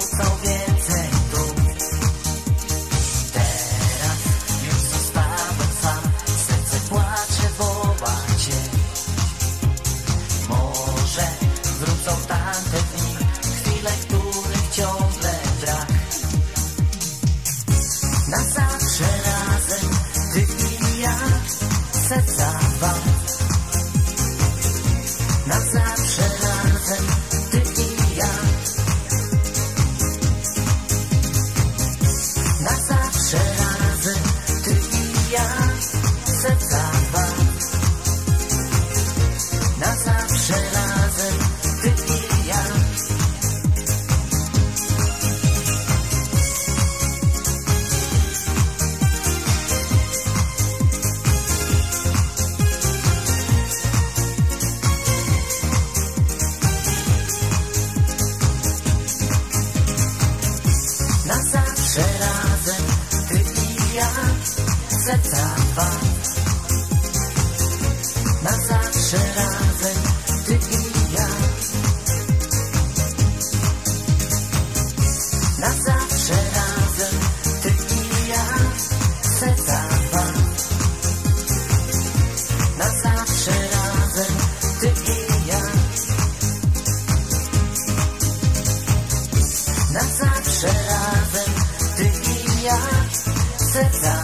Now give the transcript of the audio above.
some że razem ty i ja serca dwa. Na zawsze razem ty i ja. Na zawsze razem ty i ja serca dwa. Na Sits